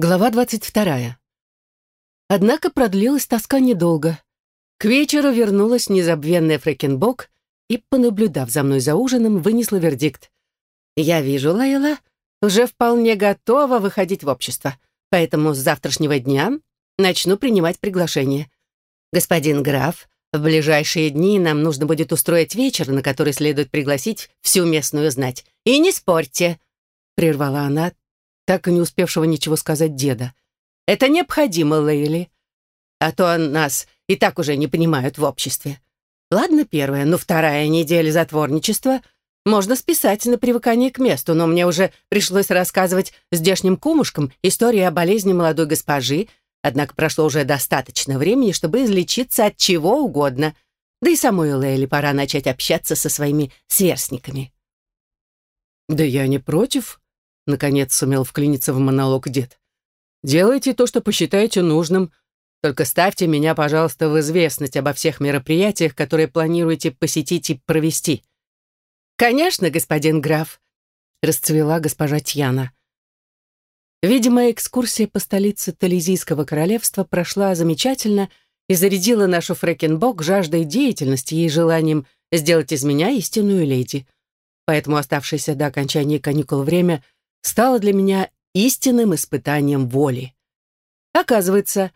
Глава двадцать вторая. Однако продлилась тоска недолго. К вечеру вернулась незабвенная Фрэкенбок и, понаблюдав за мной за ужином, вынесла вердикт. «Я вижу, Лейла, уже вполне готова выходить в общество, поэтому с завтрашнего дня начну принимать приглашение. Господин граф, в ближайшие дни нам нужно будет устроить вечер, на который следует пригласить всю местную знать. И не спорьте!» Прервала она, так и не успевшего ничего сказать деда. «Это необходимо, Лейли. А то нас и так уже не понимают в обществе. Ладно, первая, но вторая неделя затворничества можно списать на привыкание к месту, но мне уже пришлось рассказывать здешним кумушкам историю о болезни молодой госпожи, однако прошло уже достаточно времени, чтобы излечиться от чего угодно. Да и самой Лейли пора начать общаться со своими сверстниками. «Да я не против», — наконец сумел вклиниться в монолог дед. «Делайте то, что посчитаете нужным, только ставьте меня, пожалуйста, в известность обо всех мероприятиях, которые планируете посетить и провести». «Конечно, господин граф», — расцвела госпожа Тьяна. Видимо, экскурсия по столице Тализийского королевства прошла замечательно и зарядила нашу Фрэкенбок жаждой деятельности и желанием сделать из меня истинную леди. Поэтому оставшееся до окончания каникул время стало для меня истинным испытанием воли. Оказывается,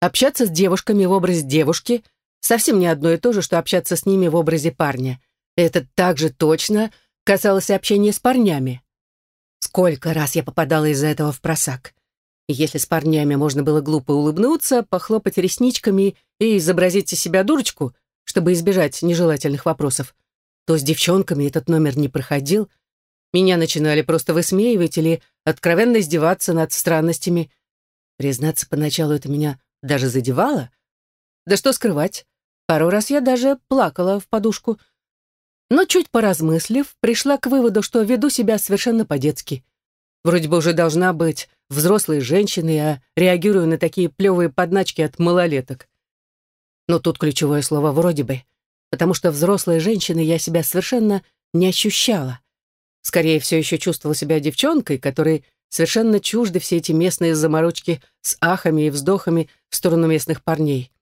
Общаться с девушками в образе девушки совсем не одно и то же, что общаться с ними в образе парня. Это также точно касалось общения с парнями. Сколько раз я попадала из-за этого в просак. Если с парнями можно было глупо улыбнуться, похлопать ресничками и изобразить из себя дурочку, чтобы избежать нежелательных вопросов, то с девчонками этот номер не проходил. Меня начинали просто высмеивать или откровенно издеваться над странностями. Признаться, поначалу это меня даже задевала. Да что скрывать, пару раз я даже плакала в подушку. Но чуть поразмыслив, пришла к выводу, что веду себя совершенно по-детски. Вроде бы уже должна быть взрослой женщиной, а реагирую на такие плевые подначки от малолеток. Но тут ключевое слово «вроде бы», потому что взрослой женщиной я себя совершенно не ощущала. Скорее, все еще чувствовала себя девчонкой, которой Совершенно чужды все эти местные заморочки с ахами и вздохами в сторону местных парней.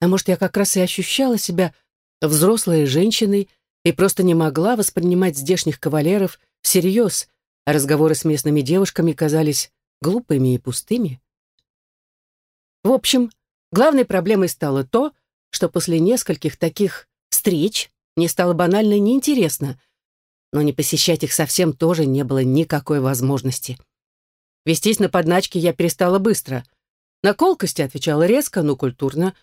А может, я как раз и ощущала себя взрослой женщиной и просто не могла воспринимать здешних кавалеров всерьез, а разговоры с местными девушками казались глупыми и пустыми. В общем, главной проблемой стало то, что после нескольких таких встреч мне стало банально неинтересно, но не посещать их совсем тоже не было никакой возможности. Вестись на подначки я перестала быстро. На колкости отвечала резко, но культурно.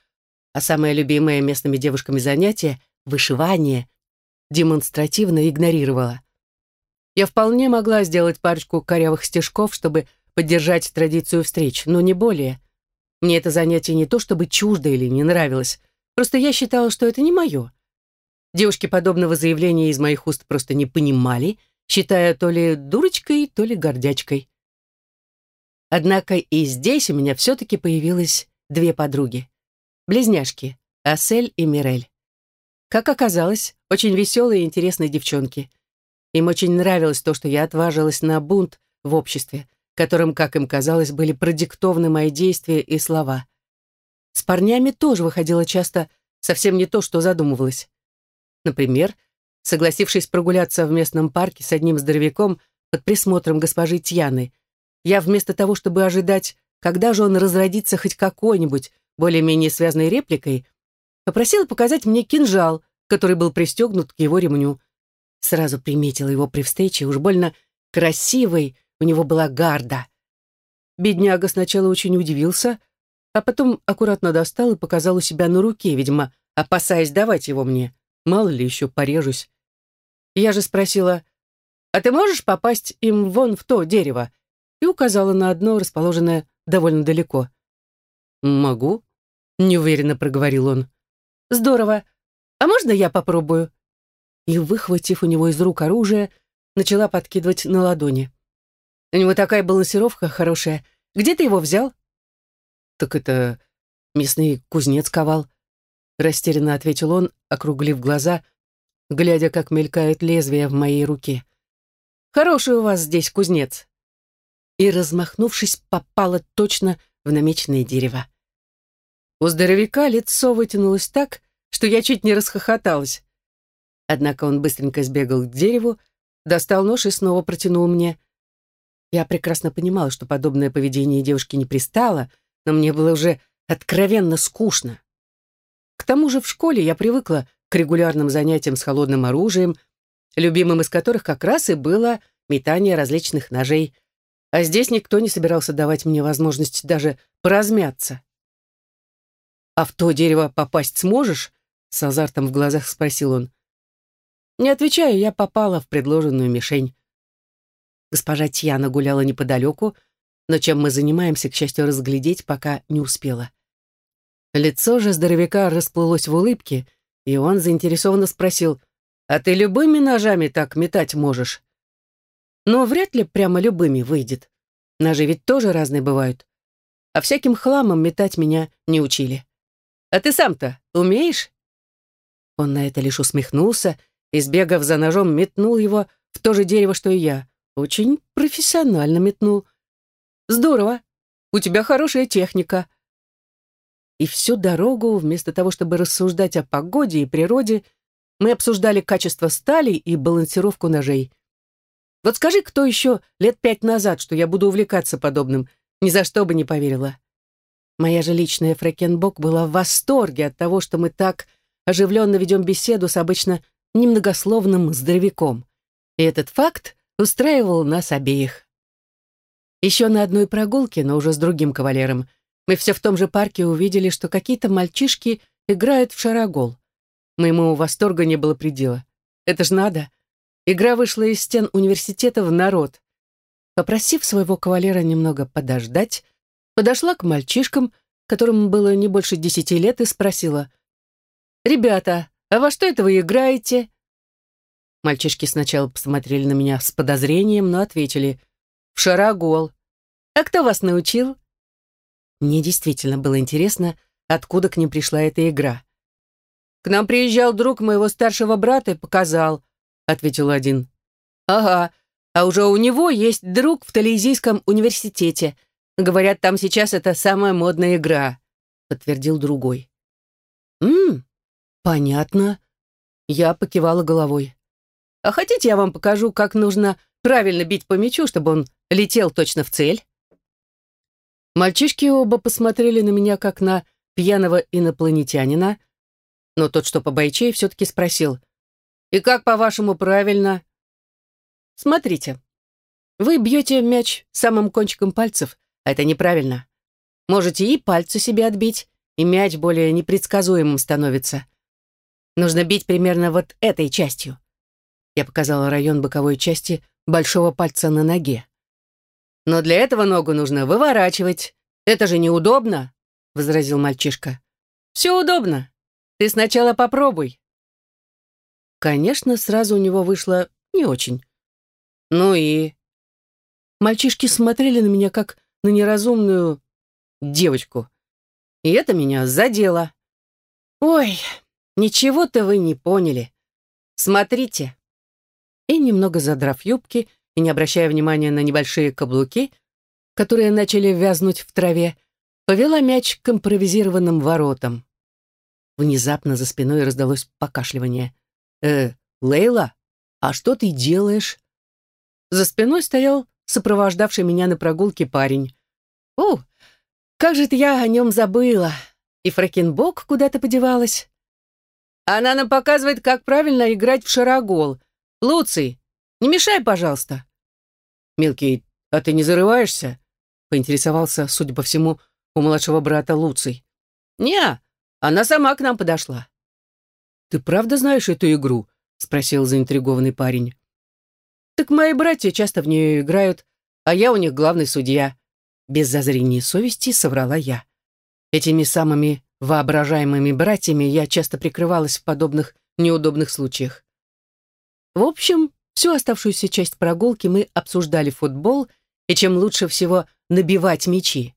А самое любимое местными девушками занятие — вышивание — демонстративно игнорировала. Я вполне могла сделать парочку корявых стежков, чтобы поддержать традицию встреч, но не более. Мне это занятие не то чтобы чуждо или не нравилось, просто я считала, что это не мое. Девушки подобного заявления из моих уст просто не понимали, считая то ли дурочкой, то ли гордячкой. Однако и здесь у меня все-таки появилось две подруги. Близняшки, Асель и Мирель. Как оказалось, очень веселые и интересные девчонки. Им очень нравилось то, что я отважилась на бунт в обществе, которым, как им казалось, были продиктованы мои действия и слова. С парнями тоже выходило часто совсем не то, что задумывалось. Например, согласившись прогуляться в местном парке с одним здоровяком под присмотром госпожи Тьяны, я вместо того, чтобы ожидать, когда же он разродится хоть какой-нибудь более-менее связанной репликой, попросила показать мне кинжал, который был пристегнут к его ремню. Сразу приметила его при встрече, уж больно красивой у него была гарда. Бедняга сначала очень удивился, а потом аккуратно достал и показал у себя на руке, видимо, опасаясь давать его мне. Мало ли еще порежусь. Я же спросила, «А ты можешь попасть им вон в то дерево?» и указала на одно, расположенное довольно далеко. «Могу», — неуверенно проговорил он. «Здорово. А можно я попробую?» И, выхватив у него из рук оружие, начала подкидывать на ладони. «У него такая балансировка хорошая. Где ты его взял?» «Так это местный кузнец ковал», — растерянно ответил он, округлив глаза, глядя, как мелькают лезвия в моей руке. «Хороший у вас здесь кузнец. и, размахнувшись, попала точно в намеченное дерево. У здоровяка лицо вытянулось так, что я чуть не расхохоталась. Однако он быстренько сбегал к дереву, достал нож и снова протянул мне. Я прекрасно понимала, что подобное поведение девушки не пристало, но мне было уже откровенно скучно. К тому же в школе я привыкла к регулярным занятиям с холодным оружием, любимым из которых как раз и было метание различных ножей. А здесь никто не собирался давать мне возможность даже поразмяться. «А в то дерево попасть сможешь?» — с азартом в глазах спросил он. Не отвечаю, я попала в предложенную мишень. Госпожа Тьяна гуляла неподалеку, но чем мы занимаемся, к счастью, разглядеть пока не успела. Лицо же здоровяка расплылось в улыбке, и он заинтересованно спросил, «А ты любыми ножами так метать можешь?» Но вряд ли прямо любыми выйдет. Ножи ведь тоже разные бывают. А всяким хламом метать меня не учили. А ты сам-то умеешь?» Он на это лишь усмехнулся и, сбегав за ножом, метнул его в то же дерево, что и я. Очень профессионально метнул. «Здорово! У тебя хорошая техника!» И всю дорогу, вместо того, чтобы рассуждать о погоде и природе, мы обсуждали качество стали и балансировку ножей. Вот скажи, кто еще лет пять назад, что я буду увлекаться подобным, ни за что бы не поверила. Моя же личная Фрэкенбок была в восторге от того, что мы так оживленно ведем беседу с обычно немногословным здоровяком. И этот факт устраивал нас обеих. Еще на одной прогулке, но уже с другим кавалером, мы все в том же парке увидели, что какие-то мальчишки играют в шарогол. Моему восторгу не было предела. Это ж надо. Игра вышла из стен университета в народ. Попросив своего кавалера немного подождать, подошла к мальчишкам, которым было не больше десяти лет, и спросила, «Ребята, а во что это вы играете?» Мальчишки сначала посмотрели на меня с подозрением, но ответили, «В шарогол. А кто вас научил?» Мне действительно было интересно, откуда к ним пришла эта игра. «К нам приезжал друг моего старшего брата и показал», — ответил один. «Ага, а уже у него есть друг в Тализийском университете. Говорят, там сейчас это самая модная игра», — подтвердил другой. «Ммм, понятно». Я покивала головой. «А хотите, я вам покажу, как нужно правильно бить по мячу, чтобы он летел точно в цель?» Мальчишки оба посмотрели на меня, как на пьяного инопланетянина, но тот, что побойчей, все-таки спросил, «И как, по-вашему, правильно?» «Смотрите, вы бьете мяч самым кончиком пальцев, а это неправильно. Можете и пальцы себе отбить, и мяч более непредсказуемым становится. Нужно бить примерно вот этой частью». Я показала район боковой части большого пальца на ноге. Но для этого ногу нужно выворачивать. Это же неудобно, возразил мальчишка. Все удобно. Ты сначала попробуй. Конечно, сразу у него вышло не очень. Ну и... Мальчишки смотрели на меня как на неразумную девочку. И это меня задело. Ой, ничего-то вы не поняли. Смотрите. И немного задрав юбки, и не обращая внимания на небольшие каблуки, которые начали вязнуть в траве, повела мяч к импровизированным воротам. Внезапно за спиной раздалось покашливание. «Э, Лейла, а что ты делаешь?» За спиной стоял сопровождавший меня на прогулке парень. «О, как же-то я о нем забыла! И Фракенбок куда-то подевалась!» «Она нам показывает, как правильно играть в шарогол. Луций, не мешай, пожалуйста. Мелкий, а ты не зарываешься? Поинтересовался, судя по всему, у младшего брата Луций. Не, она сама к нам подошла. Ты правда знаешь эту игру? Спросил заинтригованный парень. Так мои братья часто в нее играют, а я у них главный судья. Без зазрения совести соврала я. Этими самыми воображаемыми братьями я часто прикрывалась в подобных неудобных случаях. В общем, Всю оставшуюся часть прогулки мы обсуждали футбол и чем лучше всего набивать мячи.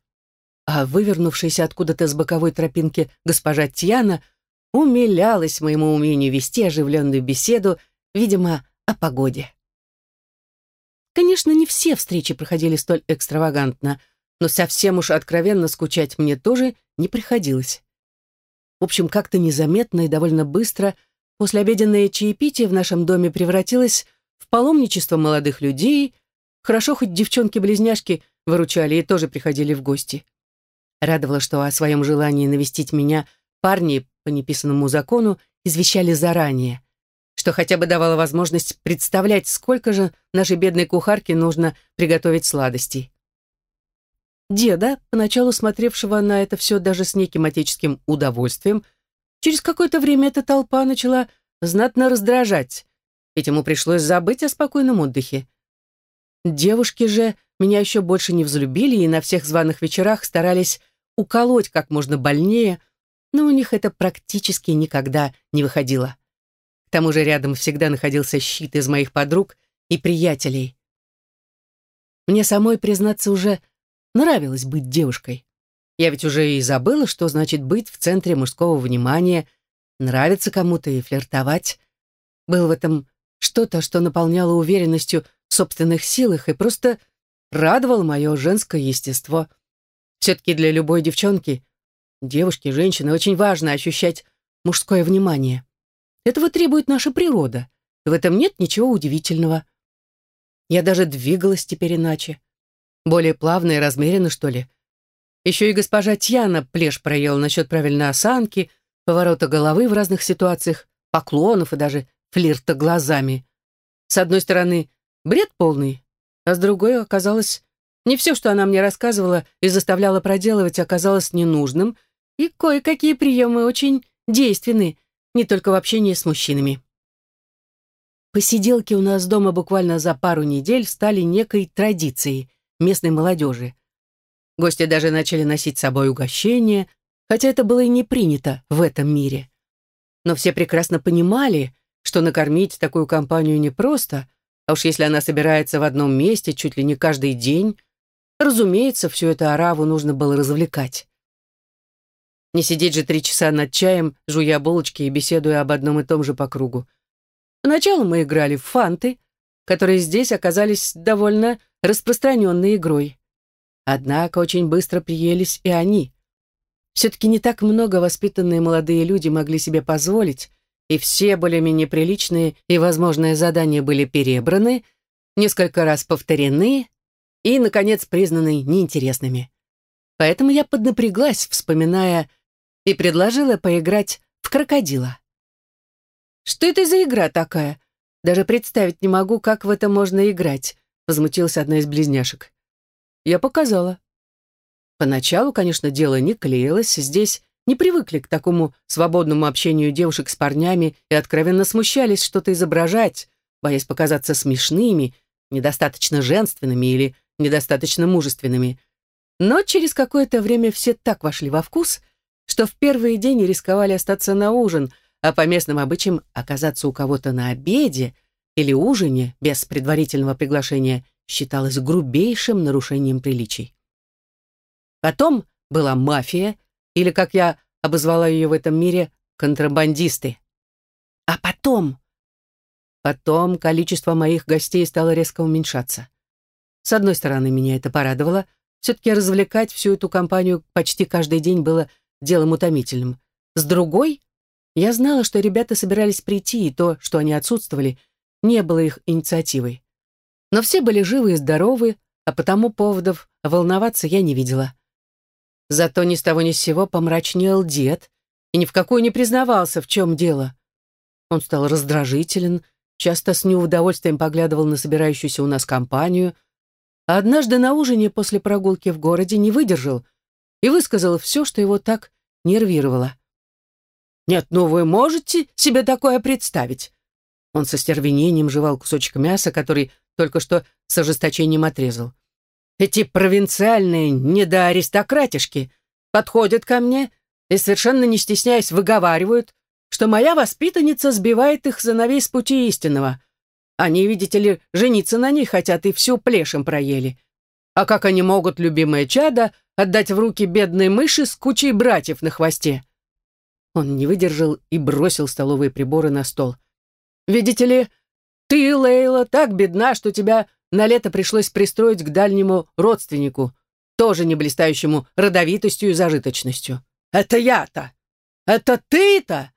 А вывернувшаяся откуда-то с боковой тропинки госпожа Тьяна умилялась моему умению вести оживленную беседу, видимо, о погоде. Конечно, не все встречи проходили столь экстравагантно, но совсем уж откровенно скучать мне тоже не приходилось. В общем, как-то незаметно и довольно быстро послеобеденное чаепитие в нашем доме превратилось в паломничество молодых людей. Хорошо, хоть девчонки-близняшки выручали и тоже приходили в гости. Радовало, что о своем желании навестить меня парни по неписанному закону извещали заранее что хотя бы давало возможность представлять, сколько же нашей бедной кухарке нужно приготовить сладостей. Деда, поначалу смотревшего на это все даже с неким отеческим удовольствием, через какое-то время эта толпа начала знатно раздражать, ведь ему пришлось забыть о спокойном отдыхе. Девушки же меня еще больше не взлюбили и на всех званых вечерах старались уколоть как можно больнее, но у них это практически никогда не выходило тому же рядом всегда находился щит из моих подруг и приятелей. Мне самой, признаться, уже нравилось быть девушкой. Я ведь уже и забыла, что значит быть в центре мужского внимания, нравиться кому-то и флиртовать. Было в этом что-то, что наполняло уверенностью в собственных силах и просто радовало мое женское естество. Все-таки для любой девчонки, девушки, женщины, очень важно ощущать мужское внимание. Этого требует наша природа. В этом нет ничего удивительного. Я даже двигалась теперь иначе. Более плавно и размеренно, что ли. Еще и госпожа Тьяна плешь проела насчет правильной осанки, поворота головы в разных ситуациях, поклонов и даже флирта глазами. С одной стороны, бред полный, а с другой оказалось, не все, что она мне рассказывала и заставляла проделывать, оказалось ненужным, и кое-какие приемы очень действенны, не только в общении с мужчинами. Посиделки у нас дома буквально за пару недель стали некой традицией местной молодежи. Гости даже начали носить с собой угощения, хотя это было и не принято в этом мире. Но все прекрасно понимали, что накормить такую компанию непросто, а уж если она собирается в одном месте чуть ли не каждый день, разумеется, всю эту ораву нужно было развлекать. Не сидеть же три часа над чаем, жуя булочки и беседуя об одном и том же по кругу. Поначалу мы играли в фанты, которые здесь оказались довольно распространенной игрой. Однако очень быстро приелись и они. Все-таки не так много воспитанные молодые люди могли себе позволить, и все более-менее приличные и возможные задания были перебраны, несколько раз повторены и, наконец, признаны неинтересными. Поэтому я поднапряглась, вспоминая и предложила поиграть в крокодила. «Что это за игра такая? Даже представить не могу, как в это можно играть», возмутилась одна из близняшек. Я показала. Поначалу, конечно, дело не клеилось, здесь не привыкли к такому свободному общению девушек с парнями и откровенно смущались что-то изображать, боясь показаться смешными, недостаточно женственными или недостаточно мужественными. Но через какое-то время все так вошли во вкус — что в первые день рисковали остаться на ужин, а по местным обычаям оказаться у кого-то на обеде или ужине без предварительного приглашения считалось грубейшим нарушением приличий. Потом была мафия, или, как я обозвала ее в этом мире, контрабандисты. А потом... Потом количество моих гостей стало резко уменьшаться. С одной стороны, меня это порадовало. Все-таки развлекать всю эту компанию почти каждый день было делом утомительным. С другой, я знала, что ребята собирались прийти, и то, что они отсутствовали, не было их инициативой. Но все были живы и здоровы, а потому поводов волноваться я не видела. Зато ни с того ни с сего помрачнел дед и ни в какую не признавался, в чем дело. Он стал раздражителен, часто с неудовольствием поглядывал на собирающуюся у нас компанию, а однажды на ужине после прогулки в городе не выдержал и высказал все, что его так нервировало. «Нет, ну вы можете себе такое представить?» Он со стервенением жевал кусочек мяса, который только что с ожесточением отрезал. «Эти провинциальные недоаристократишки подходят ко мне и, совершенно не стесняясь, выговаривают, что моя воспитанница сбивает их сыновей с пути истинного. Они, видите ли, жениться на ней хотят и всю плешем проели. А как они могут, любимое чадо, отдать в руки бедной мыши с кучей братьев на хвосте. Он не выдержал и бросил столовые приборы на стол. «Видите ли, ты, Лейла, так бедна, что тебя на лето пришлось пристроить к дальнему родственнику, тоже не блистающему родовитостью и зажиточностью. Это я-то! Это ты-то!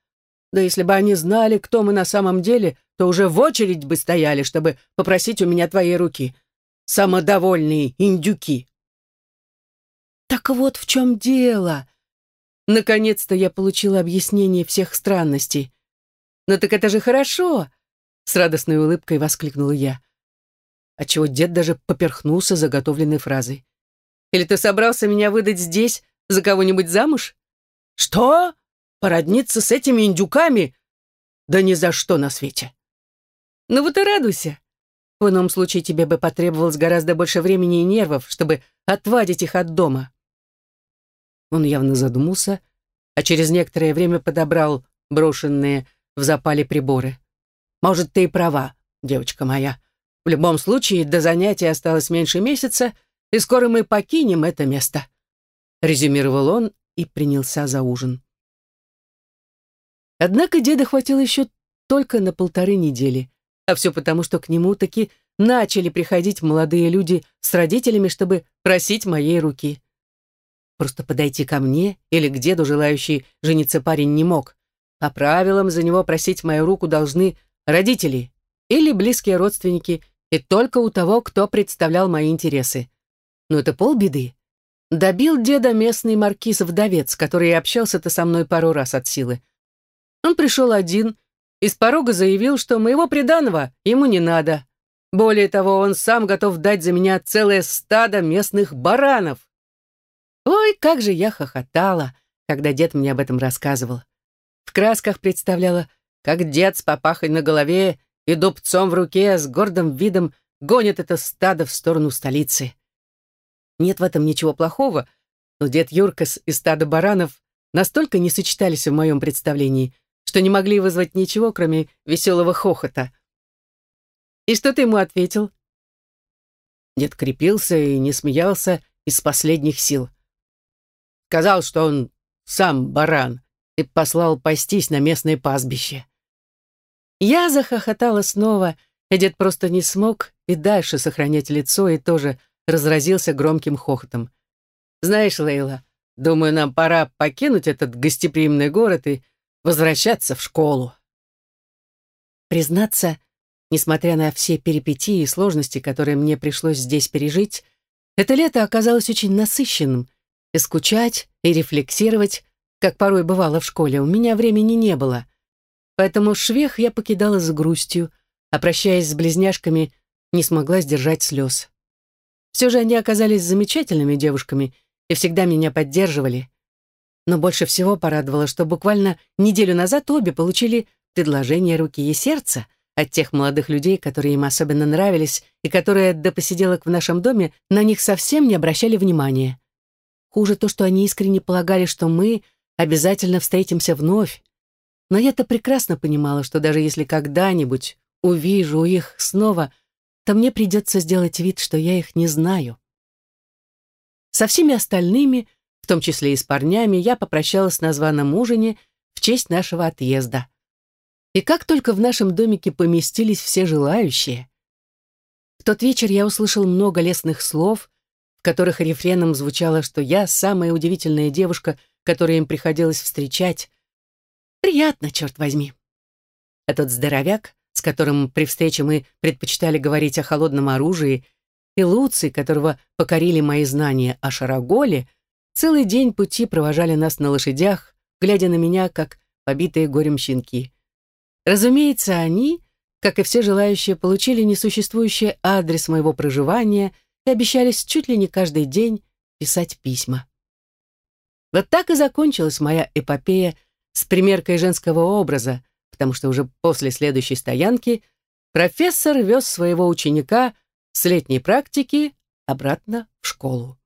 Да если бы они знали, кто мы на самом деле, то уже в очередь бы стояли, чтобы попросить у меня твоей руки. Самодовольные индюки. Так вот в чем дело. Наконец-то я получила объяснение всех странностей. «Ну так это же хорошо!» С радостной улыбкой воскликнула я. Отчего дед даже поперхнулся заготовленной фразой. «Или ты собрался меня выдать здесь за кого-нибудь замуж?» «Что? Породниться с этими индюками? Да ни за что на свете!» «Ну вот и радуйся. В ином случае тебе бы потребовалось гораздо больше времени и нервов, чтобы отвадить их от дома». Он явно задумался, а через некоторое время подобрал брошенные в запале приборы. «Может, ты и права, девочка моя. В любом случае, до занятия осталось меньше месяца, и скоро мы покинем это место», — резюмировал он и принялся за ужин. Однако деда хватило еще только на полторы недели, а все потому, что к нему таки начали приходить молодые люди с родителями, чтобы просить моей руки. Просто подойти ко мне или к деду, желающий жениться парень, не мог. По правилам за него просить мою руку должны родители или близкие родственники, и только у того, кто представлял мои интересы. Но это полбеды. Добил деда местный маркиз-вдовец, который общался-то со мной пару раз от силы. Он пришел один и с порога заявил, что моего приданого ему не надо. Более того, он сам готов дать за меня целое стадо местных баранов. Ой, как же я хохотала, когда дед мне об этом рассказывал. В красках представляла, как дед с папахой на голове и дубцом в руке с гордым видом гонит это стадо в сторону столицы. Нет в этом ничего плохого, но дед Юркас и стадо баранов настолько не сочетались в моем представлении, что не могли вызвать ничего, кроме веселого хохота. «И что ты ему ответил?» Дед крепился и не смеялся из последних сил. Сказал, что он сам баран, и послал пастись на местное пастбище. Я захохотала снова, и дед просто не смог и дальше сохранять лицо и тоже разразился громким хохотом. «Знаешь, Лейла, думаю, нам пора покинуть этот гостеприимный город и возвращаться в школу». Признаться, несмотря на все перипетии и сложности, которые мне пришлось здесь пережить, это лето оказалось очень насыщенным, и скучать, и рефлексировать, как порой бывало в школе, у меня времени не было. Поэтому швех я покидала с грустью, а прощаясь с близняшками, не смогла сдержать слез. Все же они оказались замечательными девушками и всегда меня поддерживали. Но больше всего порадовало, что буквально неделю назад обе получили предложение руки и сердца от тех молодых людей, которые им особенно нравились и которые до посиделок в нашем доме на них совсем не обращали внимания. Хуже то, что они искренне полагали, что мы обязательно встретимся вновь. Но я-то прекрасно понимала, что даже если когда-нибудь увижу их снова, то мне придется сделать вид, что я их не знаю. Со всеми остальными, в том числе и с парнями, я попрощалась на званом ужине в честь нашего отъезда. И как только в нашем домике поместились все желающие. В тот вечер я услышал много лестных слов, в которых рефреном звучало, что я самая удивительная девушка, которую им приходилось встречать. Приятно, черт возьми. Этот здоровяк, с которым при встрече мы предпочитали говорить о холодном оружии, и Луций, которого покорили мои знания о Шароголе, целый день пути провожали нас на лошадях, глядя на меня, как побитые горем щенки. Разумеется, они, как и все желающие, получили несуществующий адрес моего проживания — и обещались чуть ли не каждый день писать письма. Вот так и закончилась моя эпопея с примеркой женского образа, потому что уже после следующей стоянки профессор вез своего ученика с летней практики обратно в школу.